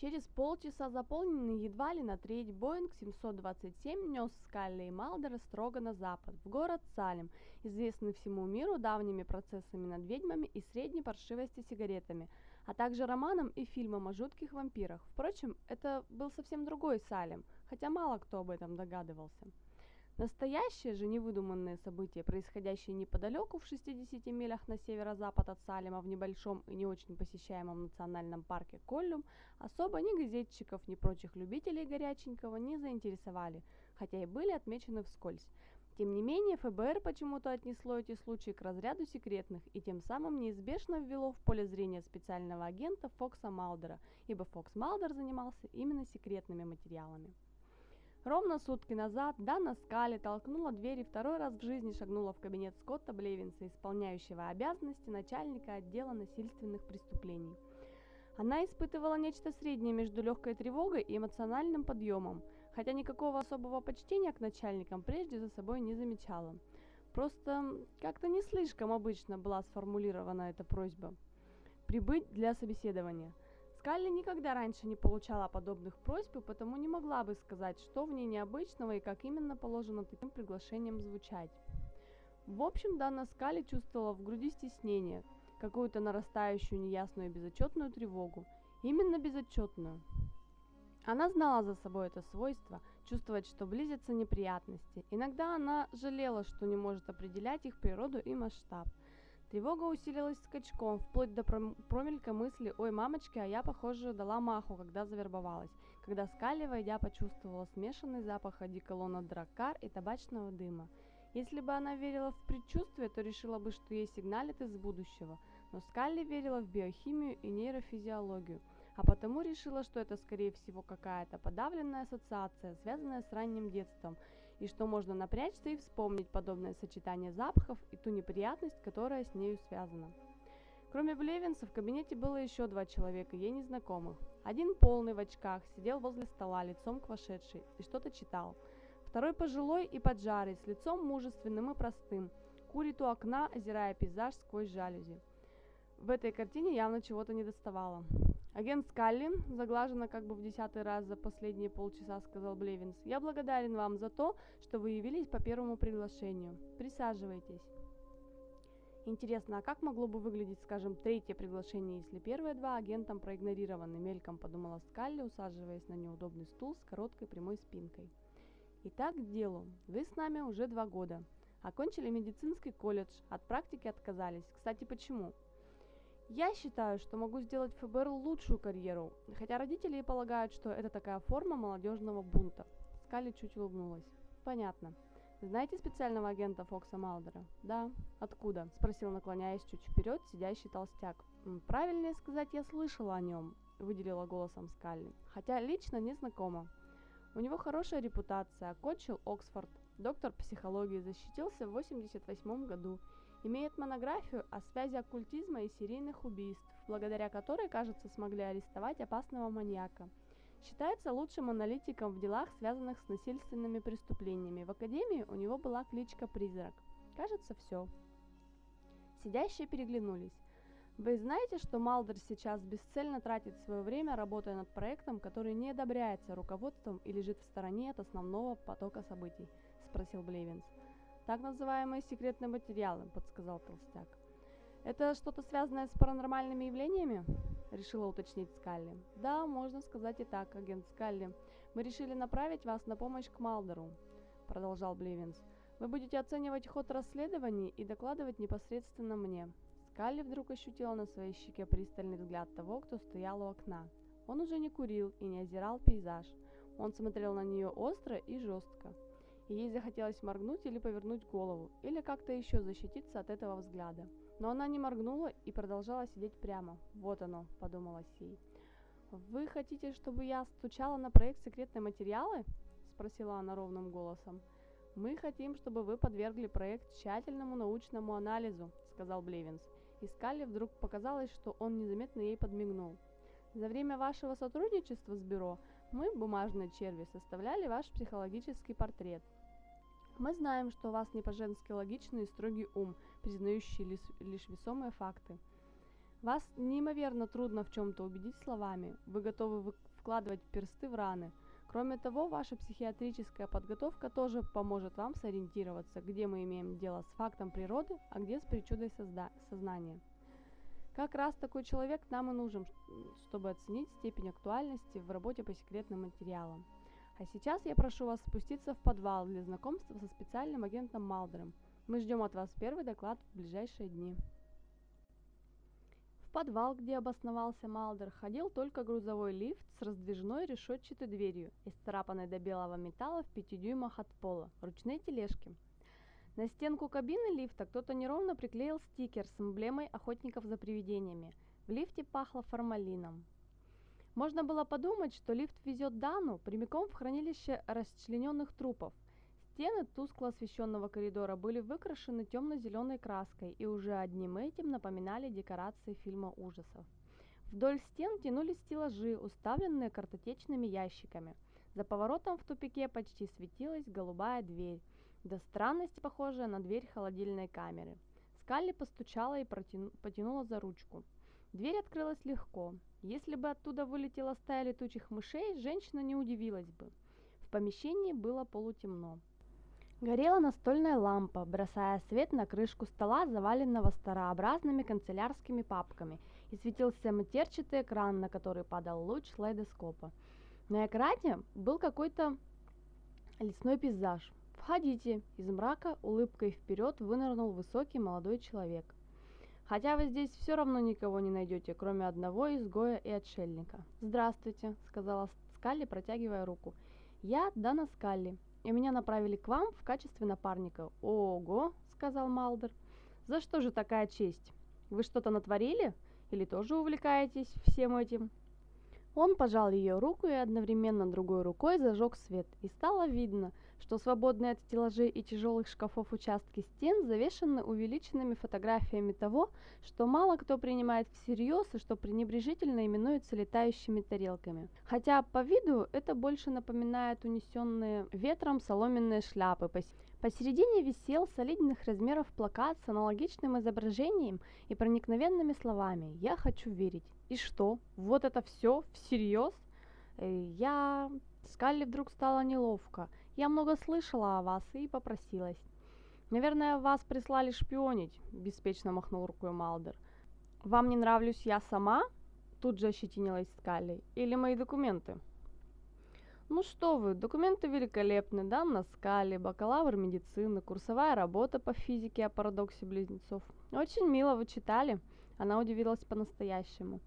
Через полчаса заполненный едва ли на треть Боинг 727 нес Скалли и Малдера строго на запад, в город Салем, известный всему миру давними процессами над ведьмами и средней паршивости сигаретами, а также романом и фильмом о жутких вампирах. Впрочем, это был совсем другой Салем, хотя мало кто об этом догадывался. Настоящее же невыдуманное событие, происходящее неподалеку в 60 милях на северо-запад от Салема в небольшом и не очень посещаемом национальном парке Коллюм, особо ни газетчиков, ни прочих любителей горяченького не заинтересовали, хотя и были отмечены вскользь. Тем не менее, ФБР почему-то отнесло эти случаи к разряду секретных и тем самым неизбежно ввело в поле зрения специального агента Фокса Малдера, ибо Фокс Малдер занимался именно секретными материалами. Ровно сутки назад Дана Скали толкнула дверь и второй раз в жизни шагнула в кабинет Скотта Блевинса, исполняющего обязанности начальника отдела насильственных преступлений. Она испытывала нечто среднее между легкой тревогой и эмоциональным подъемом, хотя никакого особого почтения к начальникам прежде за собой не замечала. Просто как-то не слишком обычно была сформулирована эта просьба. Прибыть для собеседования – Скалли никогда раньше не получала подобных просьб и потому не могла бы сказать, что в ней необычного и как именно положено таким приглашением звучать. В общем, Дана Скалли чувствовала в груди стеснение, какую-то нарастающую неясную и безотчетную тревогу. Именно безотчетную. Она знала за собой это свойство, чувствовать, что близятся неприятности. Иногда она жалела, что не может определять их природу и масштаб – Тревога усилилась скачком, вплоть до промелька мысли «Ой, мамочки, а я, похоже, дала маху, когда завербовалась», когда Скалли, войдя, почувствовала смешанный запах одеколона драккар и табачного дыма. Если бы она верила в предчувствие, то решила бы, что ей сигналит из будущего, но Скалли верила в биохимию и нейрофизиологию, а потому решила, что это, скорее всего, какая-то подавленная ассоциация, связанная с ранним детством – и что можно напрячься и вспомнить подобное сочетание запахов и ту неприятность, которая с нею связана. Кроме Блевинса в кабинете было еще два человека, ей незнакомых. Один полный в очках, сидел возле стола, лицом к вошедшей, и что-то читал. Второй пожилой и поджарый, с лицом мужественным и простым, курит у окна, озирая пейзаж сквозь жалюзи. В этой картине явно чего-то не доставало. «Агент Скалли», заглаженно как бы в десятый раз за последние полчаса, сказал Блевинс, «я благодарен вам за то, что вы явились по первому приглашению. Присаживайтесь». Интересно, а как могло бы выглядеть, скажем, третье приглашение, если первые два агентом проигнорированы, мельком подумала Скалли, усаживаясь на неудобный стул с короткой прямой спинкой. Итак, к делу. Вы с нами уже два года. Окончили медицинский колледж, от практики отказались. Кстати, почему? Я считаю, что могу сделать в ФБР лучшую карьеру, хотя родители и полагают, что это такая форма молодежного бунта. Скали чуть улыбнулась. Понятно. Знаете специального агента Фокса Малдера? Да. Откуда? Спросил, наклоняясь чуть вперед, сидящий толстяк. Правильнее сказать, я слышала о нем, выделила голосом Скалли, хотя лично не знакома. У него хорошая репутация, окончил Оксфорд, доктор психологии, защитился в 88 году имеет монографию о связи оккультизма и серийных убийств, благодаря которой, кажется, смогли арестовать опасного маньяка. Считается лучшим аналитиком в делах, связанных с насильственными преступлениями. В академии у него была кличка «Призрак». Кажется, все. Сидящие переглянулись. Вы знаете, что Малдер сейчас бесцельно тратит свое время, работая над проектом, который не одобряется руководством и лежит в стороне от основного потока событий? Спросил Блевинс. Так называемые секретные материалы, подсказал Толстяк. Это что-то связанное с паранормальными явлениями? Решила уточнить Скалли. Да, можно сказать и так, агент Скалли. Мы решили направить вас на помощь к Малдеру, продолжал Бливинс. Вы будете оценивать ход расследований и докладывать непосредственно мне. Скалли вдруг ощутила на своей щеке пристальный взгляд того, кто стоял у окна. Он уже не курил и не озирал пейзаж. Он смотрел на нее остро и жестко ей захотелось моргнуть или повернуть голову, или как-то еще защититься от этого взгляда. Но она не моргнула и продолжала сидеть прямо. «Вот оно», — подумала Сей. «Вы хотите, чтобы я стучала на проект «Секретные материалы»?» — спросила она ровным голосом. «Мы хотим, чтобы вы подвергли проект тщательному научному анализу», — сказал Блевинс. И Скалли вдруг показалось, что он незаметно ей подмигнул. «За время вашего сотрудничества с бюро мы, бумажные черви, составляли ваш психологический портрет. Мы знаем, что у вас не по-женски логичный и строгий ум, признающий лишь, лишь весомые факты. Вас неимоверно трудно в чем-то убедить словами, вы готовы вкладывать персты в раны. Кроме того, ваша психиатрическая подготовка тоже поможет вам сориентироваться, где мы имеем дело с фактом природы, а где с причудой созда- сознания. Как раз такой человек нам и нужен, чтобы оценить степень актуальности в работе по секретным материалам. А сейчас я прошу вас спуститься в подвал для знакомства со специальным агентом Малдером. Мы ждем от вас первый доклад в ближайшие дни подвал, где обосновался Малдер, ходил только грузовой лифт с раздвижной решетчатой дверью, исцарапанной до белого металла в пяти дюймах от пола, ручные тележки. На стенку кабины лифта кто-то неровно приклеил стикер с эмблемой охотников за привидениями. В лифте пахло формалином. Можно было подумать, что лифт везет Дану прямиком в хранилище расчлененных трупов, Стены тускло освещенного коридора были выкрашены темно-зеленой краской и уже одним этим напоминали декорации фильма ужасов. Вдоль стен тянулись стеллажи, уставленные картотечными ящиками. За поворотом в тупике почти светилась голубая дверь, до странности похожая на дверь холодильной камеры. Скалли постучала и потянула за ручку. Дверь открылась легко. Если бы оттуда вылетела стая летучих мышей, женщина не удивилась бы. В помещении было полутемно. Горела настольная лампа, бросая свет на крышку стола, заваленного старообразными канцелярскими папками, и светился матерчатый экран, на который падал луч лайдоскопа. На экране был какой-то лесной пейзаж. «Входите!» Из мрака улыбкой вперед вынырнул высокий молодой человек. «Хотя вы здесь все равно никого не найдете, кроме одного изгоя и отшельника». «Здравствуйте», — сказала Скалли, протягивая руку. «Я Дана Скалли и меня направили к вам в качестве напарника». «Ого!» — сказал Малдер. «За что же такая честь? Вы что-то натворили? Или тоже увлекаетесь всем этим?» Он пожал ее руку и одновременно другой рукой зажег свет, и стало видно, что свободные от стеллажей и тяжелых шкафов участки стен завешены увеличенными фотографиями того, что мало кто принимает всерьез и что пренебрежительно именуется летающими тарелками. Хотя по виду это больше напоминает унесенные ветром соломенные шляпы. Посередине висел солидных размеров плакат с аналогичным изображением и проникновенными словами «Я хочу верить». И что? Вот это все? Всерьез? Э, я... Скалли вдруг стало неловко – я много слышала о вас и попросилась. Наверное, вас прислали шпионить, беспечно махнул рукой Малдер. Вам не нравлюсь я сама? Тут же ощетинилась Скалли. Или мои документы? Ну что вы, документы великолепны, да, на скале, бакалавр медицины, курсовая работа по физике о парадоксе близнецов. Очень мило вы читали. Она удивилась по-настоящему.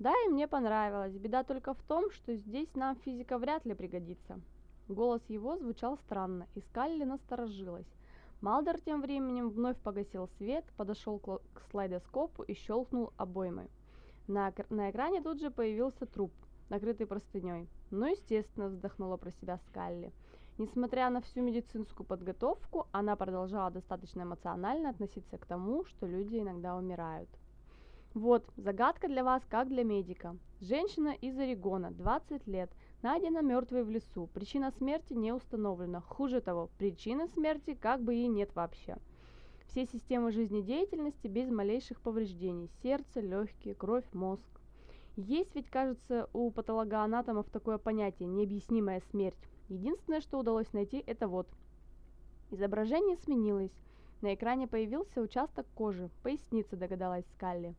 Да, и мне понравилось. Беда только в том, что здесь нам физика вряд ли пригодится. Голос его звучал странно, и Скалли насторожилась. Малдер тем временем вновь погасил свет, подошел к слайдоскопу и щелкнул обоймой. На, на экране тут же появился труп, накрытый простыней. Ну, естественно, вздохнула про себя Скалли. Несмотря на всю медицинскую подготовку, она продолжала достаточно эмоционально относиться к тому, что люди иногда умирают. Вот, загадка для вас, как для медика. Женщина из Орегона, 20 лет, Найдена мертвой в лесу. Причина смерти не установлена. Хуже того, причины смерти как бы и нет вообще. Все системы жизнедеятельности без малейших повреждений. Сердце, легкие, кровь, мозг. Есть ведь, кажется, у патологоанатомов такое понятие – необъяснимая смерть. Единственное, что удалось найти, это вот. Изображение сменилось. На экране появился участок кожи, поясница, догадалась Скалли,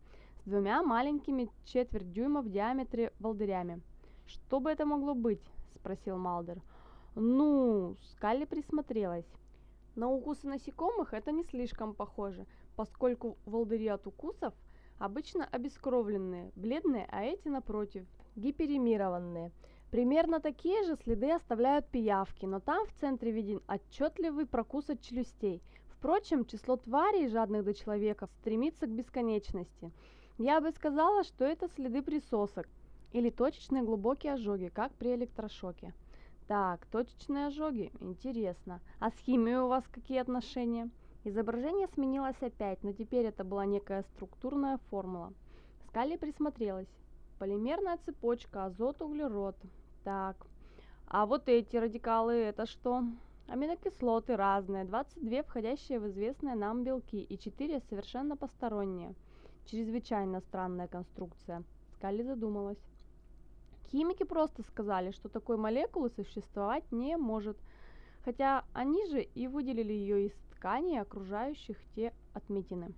с двумя маленькими четверть дюйма в диаметре волдырями – «Что бы это могло быть?» – спросил Малдер. «Ну...» – Скалли присмотрелась. На укусы насекомых это не слишком похоже, поскольку волдыри от укусов обычно обескровленные, бледные, а эти, напротив, гиперемированные. Примерно такие же следы оставляют пиявки, но там в центре виден отчетливый прокус от челюстей. Впрочем, число тварей, жадных до человека, стремится к бесконечности. Я бы сказала, что это следы присосок, или точечные глубокие ожоги, как при электрошоке. Так, точечные ожоги, интересно. А с химией у вас какие отношения? Изображение сменилось опять, но теперь это была некая структурная формула. Скалли присмотрелась. Полимерная цепочка, азот, углерод. Так, а вот эти радикалы, это что? Аминокислоты разные, 22 входящие в известные нам белки и 4 совершенно посторонние. чрезвычайно странная конструкция. Скалли задумалась. Химики просто сказали, что такой молекулы существовать не может, хотя они же и выделили ее из тканей, окружающих те отметины.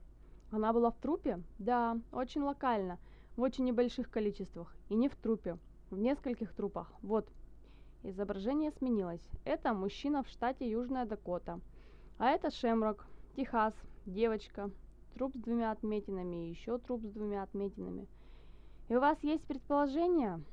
Она была в трупе? Да, очень локально, в очень небольших количествах. И не в трупе, в нескольких трупах. Вот. Изображение сменилось. Это мужчина в штате Южная Дакота. А это Шемрок, Техас, девочка, труп с двумя отметинами и еще труп с двумя отметинами. И у вас есть предположение?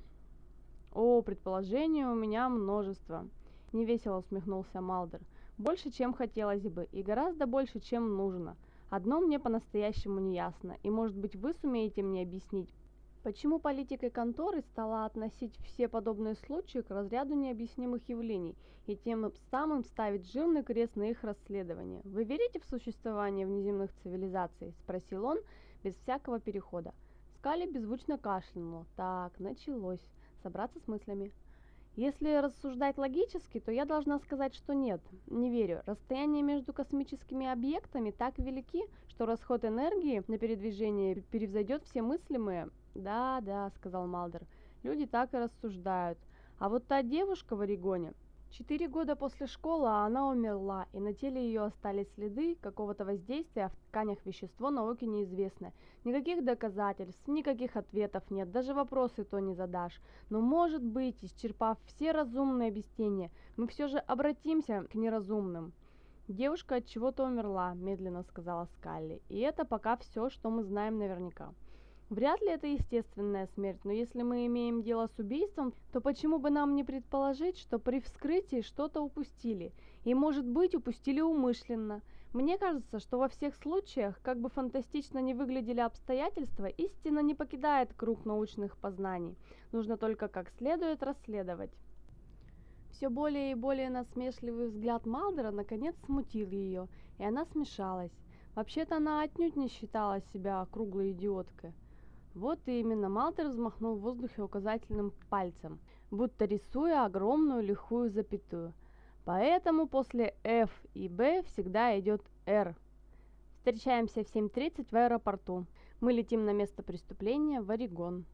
О, предположений у меня множество. Невесело усмехнулся Малдер. Больше, чем хотелось бы, и гораздо больше, чем нужно – Одно мне по-настоящему не ясно, и, может быть, вы сумеете мне объяснить, почему политика конторы стала относить все подобные случаи к разряду необъяснимых явлений и тем самым ставить жирный крест на их расследование. Вы верите в существование внеземных цивилизаций? Спросил он без всякого перехода. Скали беззвучно кашлянула. Так, началось. Собраться с мыслями. Если рассуждать логически, то я должна сказать, что нет, не верю. Расстояния между космическими объектами так велики, что расход энергии на передвижение превзойдет все мыслимые. Да, да, сказал Малдер. Люди так и рассуждают. А вот та девушка в Орегоне, Четыре года после школы она умерла, и на теле ее остались следы какого-то воздействия, в тканях вещество науке неизвестное. Никаких доказательств, никаких ответов нет, даже вопросы то не задашь. Но может быть, исчерпав все разумные объяснения, мы все же обратимся к неразумным. Девушка от чего-то умерла, медленно сказала Скалли, и это пока все, что мы знаем наверняка. Вряд ли это естественная смерть, но если мы имеем дело с убийством, то почему бы нам не предположить, что при вскрытии что-то упустили? И, может быть, упустили умышленно. Мне кажется, что во всех случаях, как бы фантастично не выглядели обстоятельства, истина не покидает круг научных познаний. Нужно только как следует расследовать. Все более и более насмешливый взгляд Малдера наконец смутил ее, и она смешалась. Вообще-то она отнюдь не считала себя круглой идиоткой. Вот именно, Малтер взмахнул в воздухе указательным пальцем, будто рисуя огромную лихую запятую. Поэтому после F и B всегда идет R. Встречаемся в 7.30 в аэропорту. Мы летим на место преступления в Орегон.